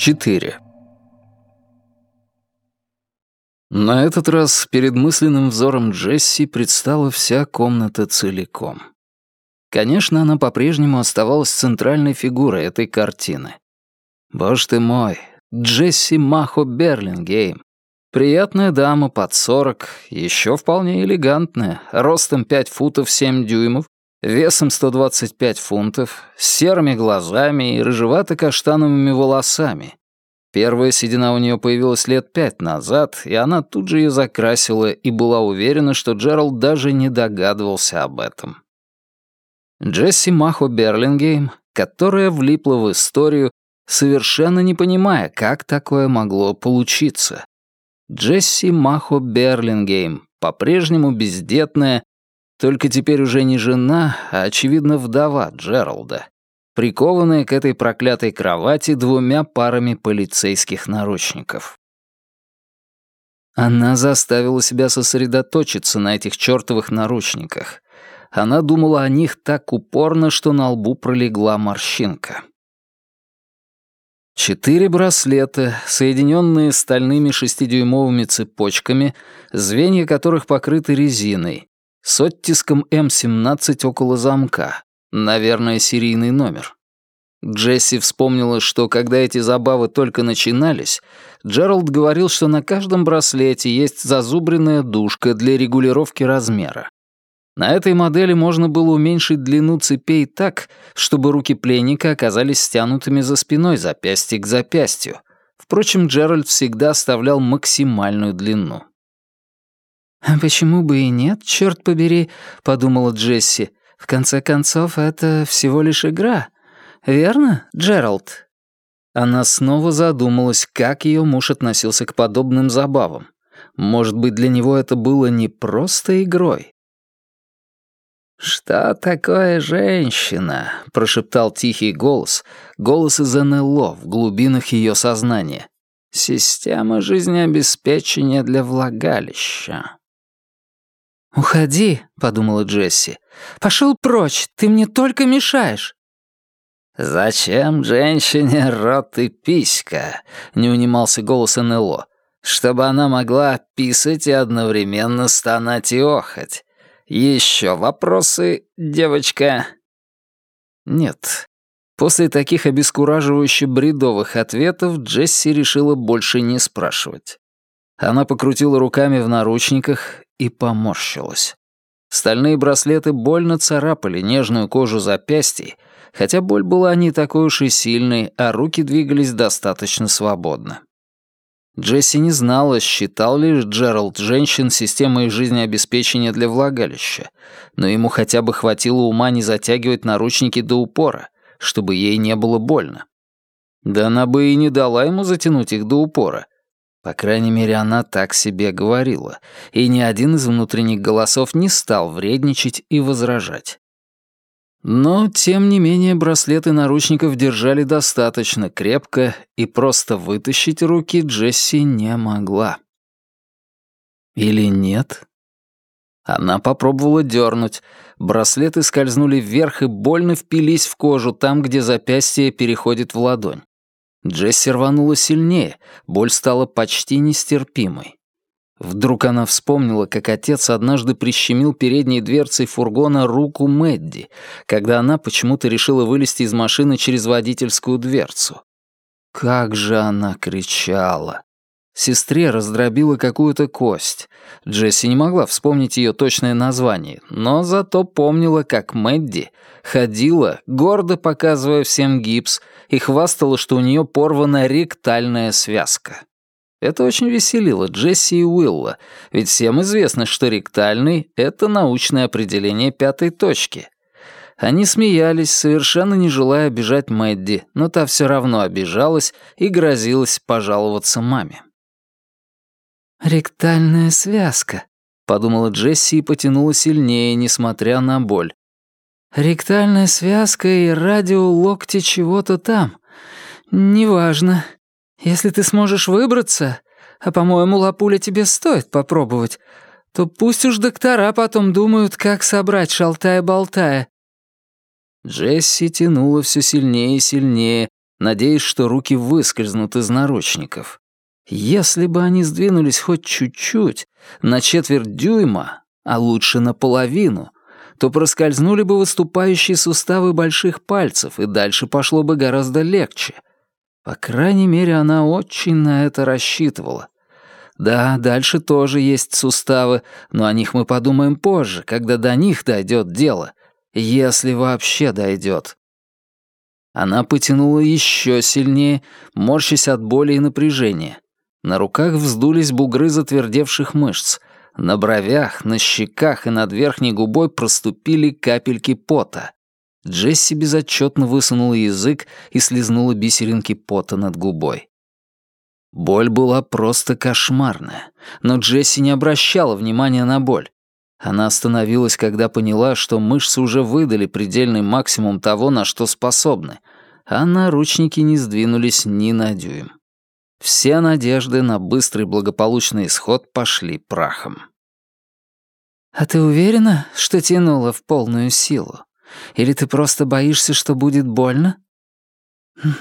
4. На этот раз перед мысленным взором Джесси предстала вся комната целиком. Конечно, она по-прежнему оставалась центральной фигурой этой картины. Боже ты мой, Джесси Махо Берлингейм. Приятная дама под сорок, еще вполне элегантная, ростом 5 футов 7 дюймов, весом 125 фунтов, с серыми глазами и рыжевато-каштановыми волосами. Первая седина у нее появилась лет пять назад, и она тут же ее закрасила и была уверена, что Джеральд даже не догадывался об этом. Джесси Махо Берлингейм, которая влипла в историю, совершенно не понимая, как такое могло получиться. Джесси Махо Берлингейм, по-прежнему бездетная, только теперь уже не жена, а, очевидно, вдова Джералда, прикованная к этой проклятой кровати двумя парами полицейских наручников. Она заставила себя сосредоточиться на этих чертовых наручниках. Она думала о них так упорно, что на лбу пролегла морщинка. Четыре браслета, соединенные стальными шестидюймовыми цепочками, звенья которых покрыты резиной, с оттиском М-17 около замка. Наверное, серийный номер. Джесси вспомнила, что когда эти забавы только начинались, Джеральд говорил, что на каждом браслете есть зазубренная дужка для регулировки размера. На этой модели можно было уменьшить длину цепей так, чтобы руки пленника оказались стянутыми за спиной запястье к запястью. Впрочем, Джеральд всегда оставлял максимальную длину. «А почему бы и нет, черт побери», — подумала Джесси. «В конце концов, это всего лишь игра. Верно, Джеральд?» Она снова задумалась, как ее муж относился к подобным забавам. Может быть, для него это было не просто игрой. «Что такое женщина?» — прошептал тихий голос, голос из НЛО в глубинах ее сознания. «Система жизнеобеспечения для влагалища». «Уходи», — подумала Джесси. «Пошел прочь, ты мне только мешаешь». «Зачем женщине рот и писька?» — не унимался голос НЛО. «Чтобы она могла писать и одновременно стонать и охать. Еще вопросы, девочка?» Нет. После таких обескураживающе бредовых ответов Джесси решила больше не спрашивать. Она покрутила руками в наручниках и поморщилась. Стальные браслеты больно царапали нежную кожу запястьей, хотя боль была не такой уж и сильной, а руки двигались достаточно свободно. Джесси не знала, считал ли Джеральд женщин системой жизнеобеспечения для влагалища, но ему хотя бы хватило ума не затягивать наручники до упора, чтобы ей не было больно. Да она бы и не дала ему затянуть их до упора, по крайней мере, она так себе говорила, и ни один из внутренних голосов не стал вредничать и возражать. Но, тем не менее, браслеты наручников держали достаточно крепко, и просто вытащить руки Джесси не могла. Или нет? Она попробовала дернуть. Браслеты скользнули вверх и больно впились в кожу там, где запястье переходит в ладонь. Джесси рванула сильнее, боль стала почти нестерпимой. Вдруг она вспомнила, как отец однажды прищемил передней дверцей фургона руку Мэдди, когда она почему-то решила вылезти из машины через водительскую дверцу. Как же она кричала! Сестре раздробила какую-то кость. Джесси не могла вспомнить ее точное название, но зато помнила, как Мэдди ходила, гордо показывая всем гипс, и хвастала, что у нее порвана ректальная связка. Это очень веселило Джесси и Уилла, ведь всем известно, что ректальный — это научное определение пятой точки. Они смеялись, совершенно не желая обижать Мэдди, но та все равно обижалась и грозилась пожаловаться маме. «Ректальная связка», — подумала Джесси и потянула сильнее, несмотря на боль. «Ректальная связка и радио локти чего-то там. Неважно. Если ты сможешь выбраться, а, по-моему, лапуля тебе стоит попробовать, то пусть уж доктора потом думают, как собрать шалтая-болтая». Джесси тянула все сильнее и сильнее, надеясь, что руки выскользнут из наручников. Если бы они сдвинулись хоть чуть-чуть, на четверть дюйма, а лучше наполовину, то проскользнули бы выступающие суставы больших пальцев, и дальше пошло бы гораздо легче. По крайней мере, она очень на это рассчитывала. Да, дальше тоже есть суставы, но о них мы подумаем позже, когда до них дойдет дело. Если вообще дойдет. Она потянула еще сильнее, морщась от боли и напряжения. На руках вздулись бугры затвердевших мышц. На бровях, на щеках и над верхней губой проступили капельки пота. Джесси безотчетно высунула язык и слезнула бисеринки пота над губой. Боль была просто кошмарная, но Джесси не обращала внимания на боль. Она остановилась, когда поняла, что мышцы уже выдали предельный максимум того, на что способны, а наручники не сдвинулись ни на дюйм. Все надежды на быстрый благополучный исход пошли прахом. «А ты уверена, что тянула в полную силу? Или ты просто боишься, что будет больно?»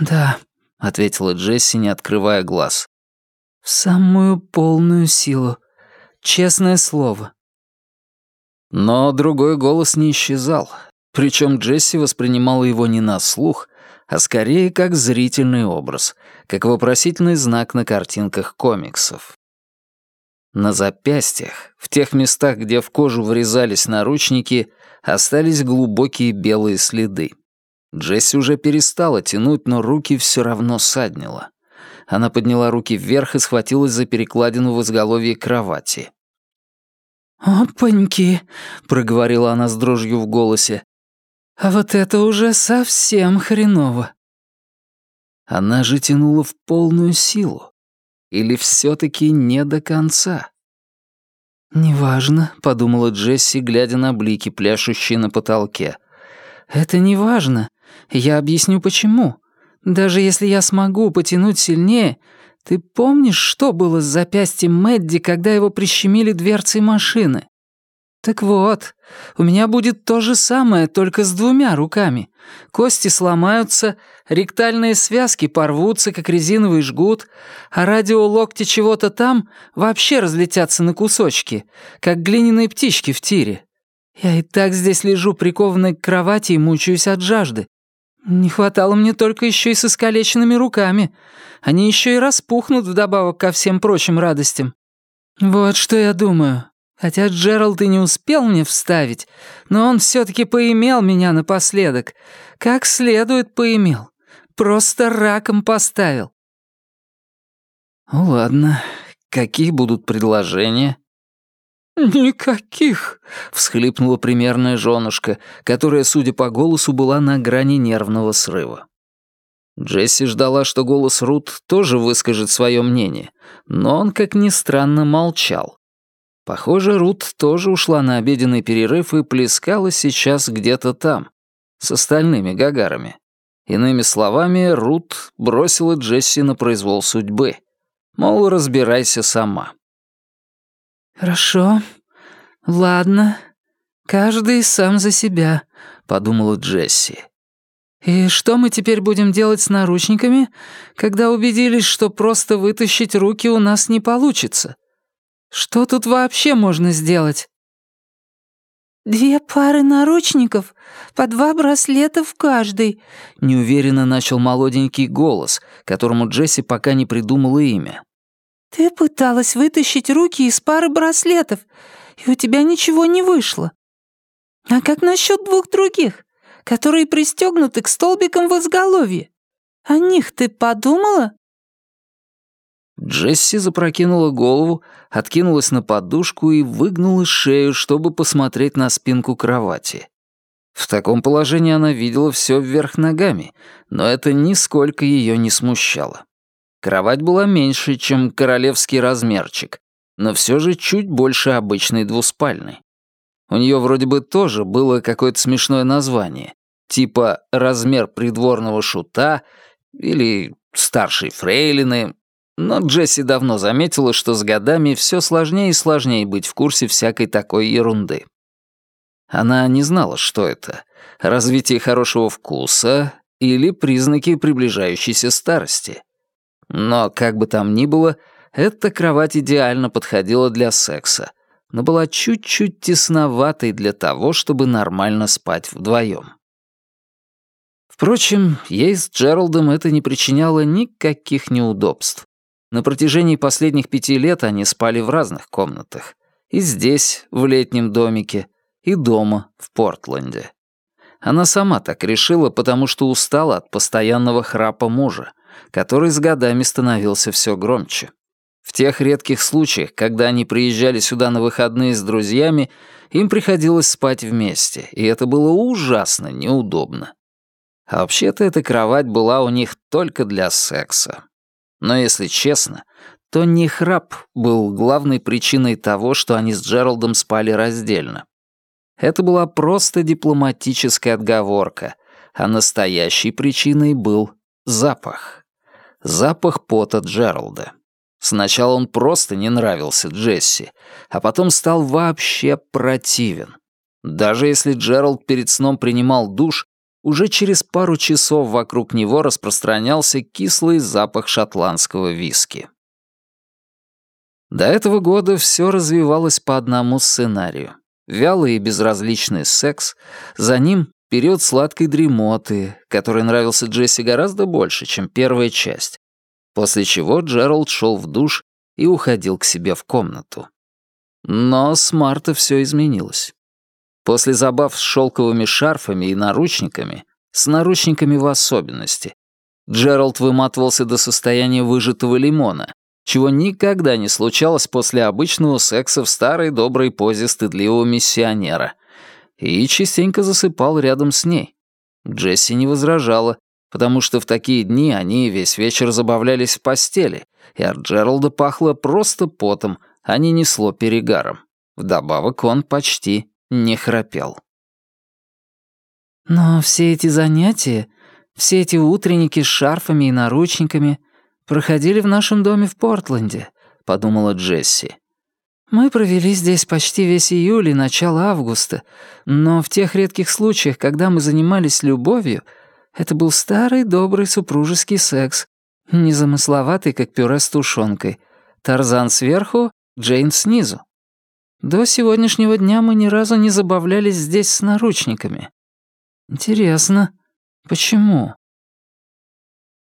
«Да», — ответила Джесси, не открывая глаз. «В самую полную силу. Честное слово». Но другой голос не исчезал, причем Джесси воспринимала его не на слух, а скорее как зрительный образ, как вопросительный знак на картинках комиксов. На запястьях, в тех местах, где в кожу врезались наручники, остались глубокие белые следы. Джесси уже перестала тянуть, но руки все равно саднила. Она подняла руки вверх и схватилась за перекладину в изголовье кровати. «Опаньки!» — проговорила она с дрожью в голосе. А вот это уже совсем хреново. Она же тянула в полную силу. Или все таки не до конца? «Неважно», — подумала Джесси, глядя на блики, пляшущие на потолке. «Это не важно. Я объясню, почему. Даже если я смогу потянуть сильнее, ты помнишь, что было с запястьем Мэдди, когда его прищемили дверцей машины? Так вот, у меня будет то же самое, только с двумя руками. Кости сломаются, ректальные связки порвутся, как резиновый жгут, а радиолокти чего-то там вообще разлетятся на кусочки, как глиняные птички в тире. Я и так здесь лежу, прикованной к кровати и мучаюсь от жажды. Не хватало мне только еще и с искалеченными руками. Они еще и распухнут вдобавок ко всем прочим радостям. Вот что я думаю. Хотя Джеральд и не успел мне вставить, но он все-таки поимел меня напоследок. Как следует поимел. Просто раком поставил. Ну ладно, какие будут предложения? «Никаких», — всхлипнула примерная женушка, которая, судя по голосу, была на грани нервного срыва. Джесси ждала, что голос Рут тоже выскажет свое мнение, но он, как ни странно, молчал. Похоже, Рут тоже ушла на обеденный перерыв и плескала сейчас где-то там, с остальными гагарами. Иными словами, Рут бросила Джесси на произвол судьбы. Мол, разбирайся сама. «Хорошо. Ладно. Каждый сам за себя», — подумала Джесси. «И что мы теперь будем делать с наручниками, когда убедились, что просто вытащить руки у нас не получится?» Что тут вообще можно сделать?» «Две пары наручников, по два браслета в каждой», — неуверенно начал молоденький голос, которому Джесси пока не придумала имя. «Ты пыталась вытащить руки из пары браслетов, и у тебя ничего не вышло. А как насчет двух других, которые пристегнуты к столбикам в изголовье? О них ты подумала?» Джесси запрокинула голову, откинулась на подушку и выгнула шею, чтобы посмотреть на спинку кровати. В таком положении она видела все вверх ногами, но это нисколько ее не смущало. Кровать была меньше, чем королевский размерчик, но все же чуть больше обычной двуспальной. У нее вроде бы тоже было какое-то смешное название, типа «размер придворного шута» или «старшей фрейлины», но Джесси давно заметила, что с годами все сложнее и сложнее быть в курсе всякой такой ерунды. Она не знала, что это. Развитие хорошего вкуса или признаки приближающейся старости. Но, как бы там ни было, эта кровать идеально подходила для секса, но была чуть-чуть тесноватой для того, чтобы нормально спать вдвоем. Впрочем, ей с Джералдом это не причиняло никаких неудобств. На протяжении последних пяти лет они спали в разных комнатах. И здесь, в летнем домике, и дома, в Портленде. Она сама так решила, потому что устала от постоянного храпа мужа, который с годами становился все громче. В тех редких случаях, когда они приезжали сюда на выходные с друзьями, им приходилось спать вместе, и это было ужасно неудобно. А вообще-то эта кровать была у них только для секса. Но если честно, то не храп был главной причиной того, что они с Джералдом спали раздельно. Это была просто дипломатическая отговорка, а настоящей причиной был запах. Запах пота Джералда. Сначала он просто не нравился Джесси, а потом стал вообще противен. Даже если Джеральд перед сном принимал душ, уже через пару часов вокруг него распространялся кислый запах шотландского виски. До этого года все развивалось по одному сценарию. Вялый и безразличный секс, за ним период сладкой дремоты, который нравился Джесси гораздо больше, чем первая часть, после чего Джеральд шел в душ и уходил к себе в комнату. Но с марта все изменилось. После забав с шелковыми шарфами и наручниками, с наручниками в особенности, Джеральд выматывался до состояния выжатого лимона, чего никогда не случалось после обычного секса в старой доброй позе стыдливого миссионера, и частенько засыпал рядом с ней. Джесси не возражала, потому что в такие дни они весь вечер забавлялись в постели, и от Джералда пахло просто потом, а не несло перегаром. Вдобавок он почти не храпел. «Но все эти занятия, все эти утренники с шарфами и наручниками проходили в нашем доме в Портленде», — подумала Джесси. «Мы провели здесь почти весь июль и начало августа, но в тех редких случаях, когда мы занимались любовью, это был старый добрый супружеский секс, незамысловатый, как пюре с тушенкой. Тарзан сверху, Джейн снизу. До сегодняшнего дня мы ни разу не забавлялись здесь с наручниками. Интересно, почему?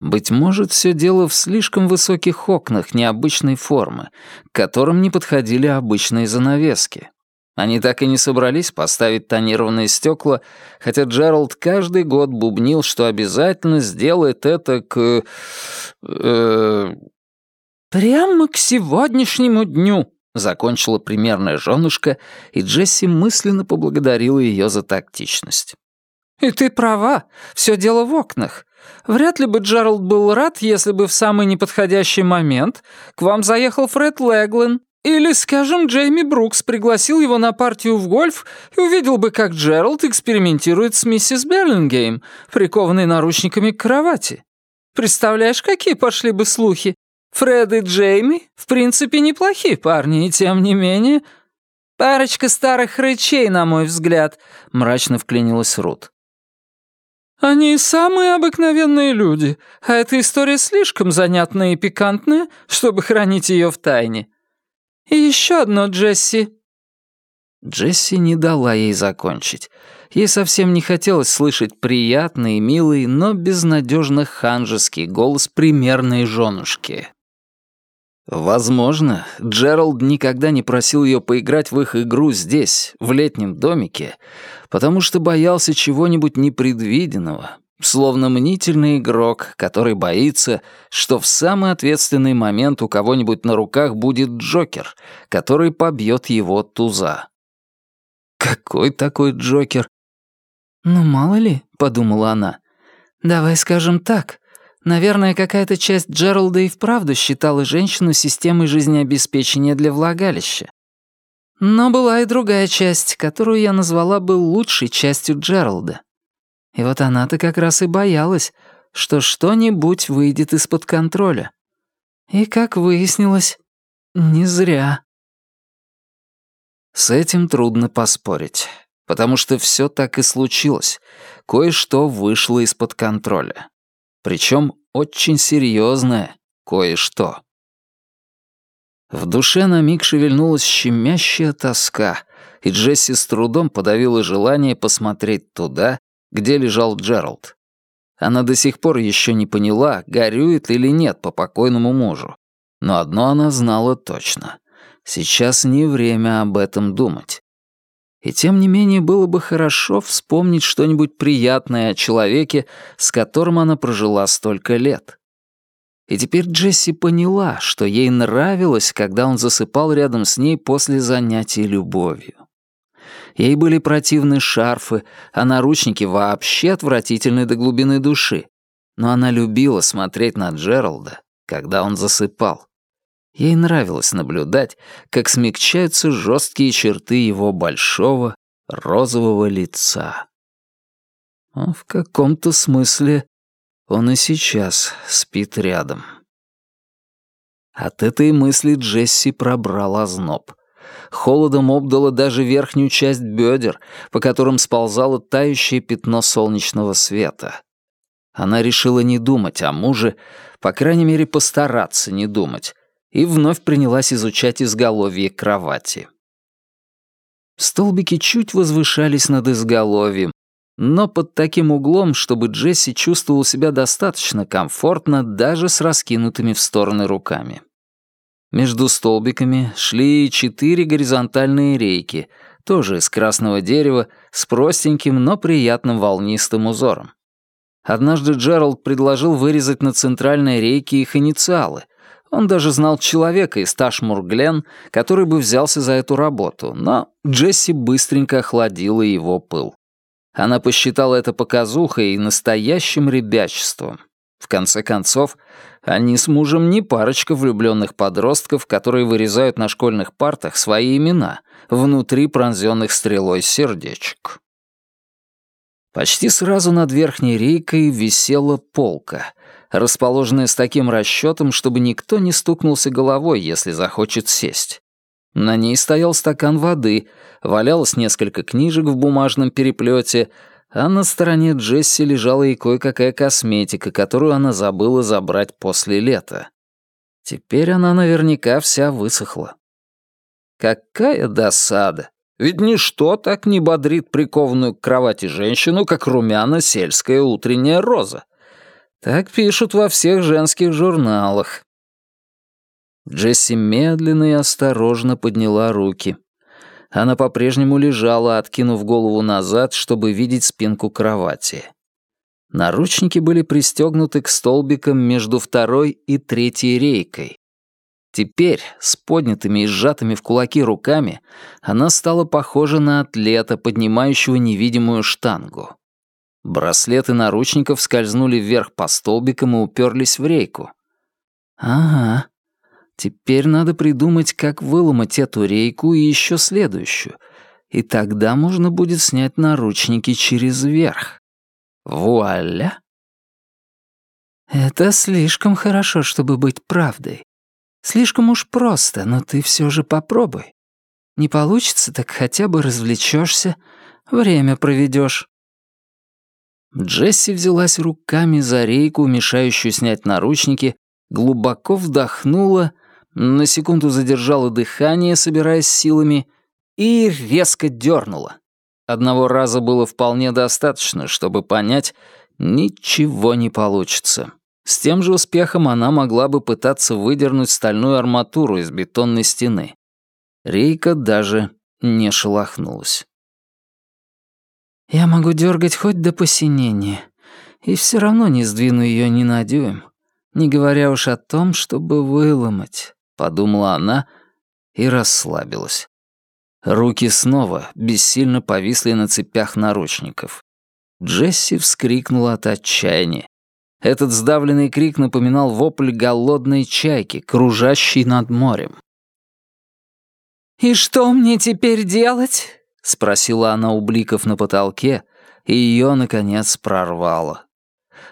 Быть может, все дело в слишком высоких окнах необычной формы, к которым не подходили обычные занавески. Они так и не собрались поставить тонированные стекла, хотя Джеральд каждый год бубнил, что обязательно сделает это к... Э, «Прямо к сегодняшнему дню», Закончила примерная женушка, и Джесси мысленно поблагодарила ее за тактичность. «И ты права, все дело в окнах. Вряд ли бы Джеральд был рад, если бы в самый неподходящий момент к вам заехал Фред Леглен или, скажем, Джейми Брукс пригласил его на партию в гольф и увидел бы, как Джеральд экспериментирует с миссис Берлингейм, прикованной наручниками к кровати. Представляешь, какие пошли бы слухи? Фред и Джейми, в принципе, неплохие парни, и тем не менее... Парочка старых рычей, на мой взгляд, мрачно вклинилась Рут. Они самые обыкновенные люди, а эта история слишком занятная и пикантная, чтобы хранить ее в тайне. И еще одно, Джесси. Джесси не дала ей закончить. Ей совсем не хотелось слышать приятный, милый, но безнадежно ханжеский голос примерной женушки. Возможно, Джеральд никогда не просил ее поиграть в их игру здесь, в летнем домике, потому что боялся чего-нибудь непредвиденного, словно мнительный игрок, который боится, что в самый ответственный момент у кого-нибудь на руках будет Джокер, который побьет его туза. Какой такой Джокер? «Ну, мало ли», — подумала она. «Давай скажем так. Наверное, какая-то часть Джералда и вправду считала женщину системой жизнеобеспечения для влагалища. Но была и другая часть, которую я назвала бы лучшей частью Джералда. И вот она-то как раз и боялась, что что-нибудь выйдет из-под контроля. И, как выяснилось, не зря. С этим трудно поспорить. потому что все так и случилось. Кое-что вышло из-под контроля. Причем очень серьезное кое-что. В душе на миг шевельнулась щемящая тоска, и Джесси с трудом подавила желание посмотреть туда, где лежал Джеральд. Она до сих пор еще не поняла, горюет или нет по покойному мужу. Но одно она знала точно. Сейчас не время об этом думать. И тем не менее было бы хорошо вспомнить что-нибудь приятное о человеке, с которым она прожила столько лет. И теперь Джесси поняла, что ей нравилось, когда он засыпал рядом с ней после занятий любовью. Ей были противны шарфы, а наручники вообще отвратительны до глубины души. Но она любила смотреть на Джералда, когда он засыпал. Ей нравилось наблюдать, как смягчаются жесткие черты его большого розового лица. А в каком-то смысле он и сейчас спит рядом. От этой мысли Джесси пробрал озноб. Холодом обдало даже верхнюю часть бедер, по которым сползало тающее пятно солнечного света. Она решила не думать о муже, по крайней мере, постараться не думать, и вновь принялась изучать изголовье кровати. Столбики чуть возвышались над изголовьем, но под таким углом, чтобы Джесси чувствовал себя достаточно комфортно даже с раскинутыми в стороны руками. Между столбиками шли четыре горизонтальные рейки, тоже из красного дерева, с простеньким, но приятным волнистым узором. Однажды Джеральд предложил вырезать на центральной рейке их инициалы, он даже знал человека из Ташмур-Глен, который бы взялся за эту работу, но Джесси быстренько охладила его пыл. Она посчитала это показухой и настоящим ребячеством. В конце концов, они с мужем не парочка влюбленных подростков, которые вырезают на школьных партах свои имена внутри пронзенных стрелой сердечек. Почти сразу над верхней рейкой висела полка, расположенная с таким расчетом, чтобы никто не стукнулся головой, если захочет сесть. На ней стоял стакан воды, валялось несколько книжек в бумажном переплете, а на стороне Джесси лежала и кое-какая косметика, которую она забыла забрать после лета. Теперь она наверняка вся высохла. Какая досада! Ведь ничто так не бодрит прикованную к кровати женщину, как румяна сельская утренняя роза. Так пишут во всех женских журналах. Джесси медленно и осторожно подняла руки. Она по-прежнему лежала, откинув голову назад, чтобы видеть спинку кровати. Наручники были пристегнуты к столбикам между второй и третьей рейкой. Теперь, с поднятыми и сжатыми в кулаки руками, она стала похожа на атлета, поднимающего невидимую штангу. Браслеты наручников скользнули вверх по столбикам и уперлись в рейку. Ага. Теперь надо придумать, как выломать эту рейку и еще следующую. И тогда можно будет снять наручники через верх. Вуаля! Это слишком хорошо, чтобы быть правдой. Слишком уж просто, но ты все же попробуй. Не получится, так хотя бы развлечешься, время проведешь. Джесси взялась руками за рейку, мешающую снять наручники, глубоко вдохнула, на секунду задержала дыхание, собираясь силами, и резко дернула. Одного раза было вполне достаточно, чтобы понять, ничего не получится. С тем же успехом она могла бы пытаться выдернуть стальную арматуру из бетонной стены. Рейка даже не шелохнулась. Я могу дергать хоть до посинения, и все равно не сдвину ее ни на дюйм, не говоря уж о том, чтобы выломать, подумала она и расслабилась. Руки снова бессильно повисли на цепях наручников. Джесси вскрикнула от отчаяния. Этот сдавленный крик напоминал вопль голодной чайки, кружащей над морем. «И что мне теперь делать?» — спросила она у бликов на потолке, и ее, наконец, прорвало.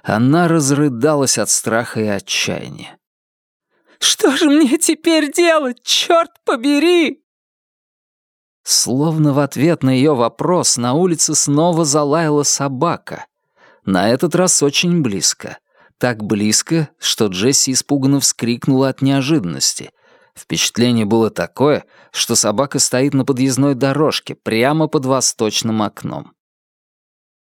Она разрыдалась от страха и отчаяния. «Что же мне теперь делать, черт побери?» Словно в ответ на ее вопрос на улице снова залаяла собака. На этот раз очень близко. Так близко, что Джесси испуганно вскрикнула от неожиданности. Впечатление было такое, что собака стоит на подъездной дорожке прямо под восточным окном.